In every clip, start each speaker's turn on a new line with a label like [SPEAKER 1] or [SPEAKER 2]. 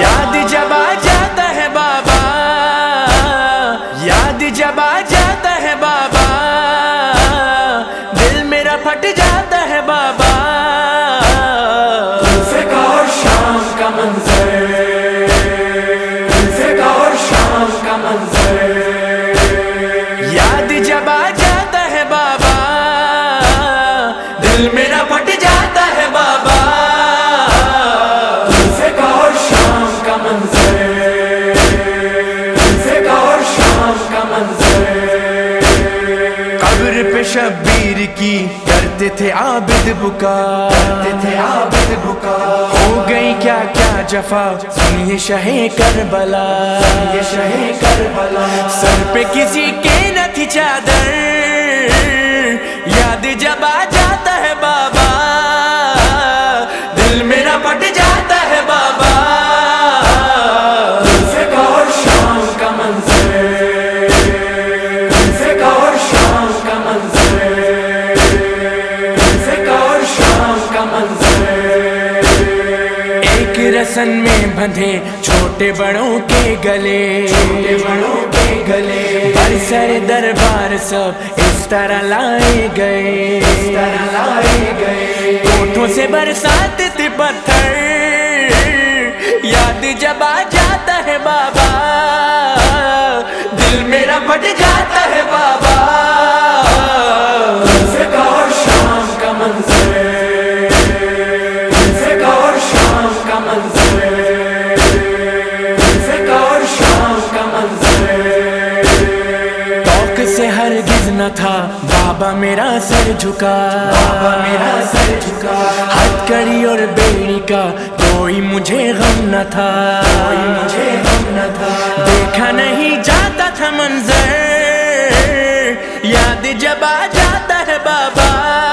[SPEAKER 1] یاد جب آج شبیر کی کرتے تھے عابد بکا
[SPEAKER 2] تھے عابد بکا
[SPEAKER 1] ہو گئی کیا کیا جفا۔ سنیے شہ کربلا۔
[SPEAKER 2] یہ شہ کربلا۔
[SPEAKER 1] سر پہ کسی کے نہ تھی چادر۔ رسن میں بندھے چھوٹے بڑوں کے گلے۔
[SPEAKER 2] چھوٹے بڑوں کے گلے۔
[SPEAKER 1] سر دربار سب اس طرح لائے گئے۔
[SPEAKER 2] اس طرح لائے گئے۔
[SPEAKER 1] کوٹھوں سے برسات تھے پتھر۔ یاد جب آ جاتا ہے بابا دل میرا پھٹ جاتا ہے بابا۔ نہ تھا۔ بابا میرا سر جھکا۔
[SPEAKER 2] بابا میرا سر جھکا۔
[SPEAKER 1] ہتھ کڑی اور بیڑی کا کوئی مجھے غم نہ تھا۔
[SPEAKER 2] کوئی مجھے غم نہ تھا۔
[SPEAKER 1] دیکھا نہیں جاتا تھا منظر۔ یاد جب آ جاتا ہے بابا۔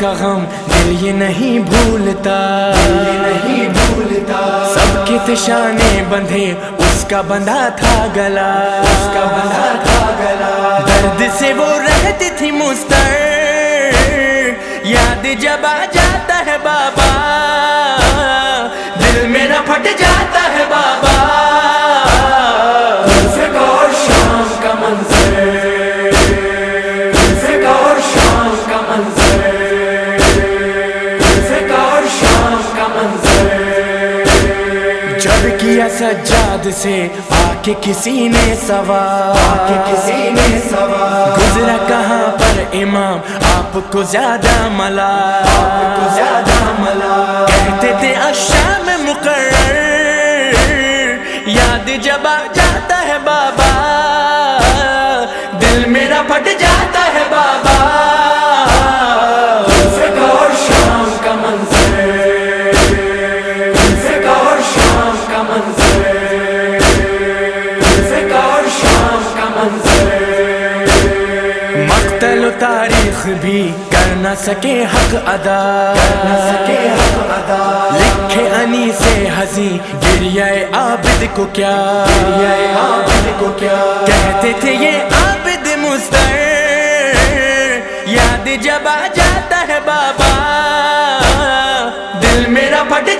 [SPEAKER 2] کا
[SPEAKER 1] غم دل یہ نہیں بھولتا۔
[SPEAKER 2] نہیں بھولتا
[SPEAKER 1] سب کے تشانے بندھے، اس کا بندھا تھا گلا۔
[SPEAKER 2] اس کا بندھا تھا گلا
[SPEAKER 1] درد سے وہ رہتی تھی مستر۔ یاد جب آ جاتا ہے بابا۔ دل میرا پھٹ جاتا جب کیا سجاد سے آ کے کسی نے سوال
[SPEAKER 2] کسی نے سوال۔
[SPEAKER 1] گزرا کہاں پر امام؟ آپ کو زیادہ ملا۔
[SPEAKER 2] کو زیادہ ملا۔
[SPEAKER 1] کہتے تھے اشام مقرر، یاد جب تاریخ بھی کر نہ سکے حق ادا۔
[SPEAKER 2] سکے حق ادا
[SPEAKER 1] لکھے انی سے ہنسی گریائے کو کیا
[SPEAKER 2] گریائے عابد کو کیا۔
[SPEAKER 1] کہتے تھے یہ عابد مستر، یاد جب آ جاتا ہے بابا۔ دل میرا پھٹ